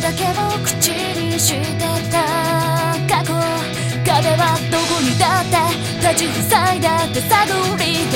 だけを口にしてた。過去壁はどこにだって立ち塞いで手探りて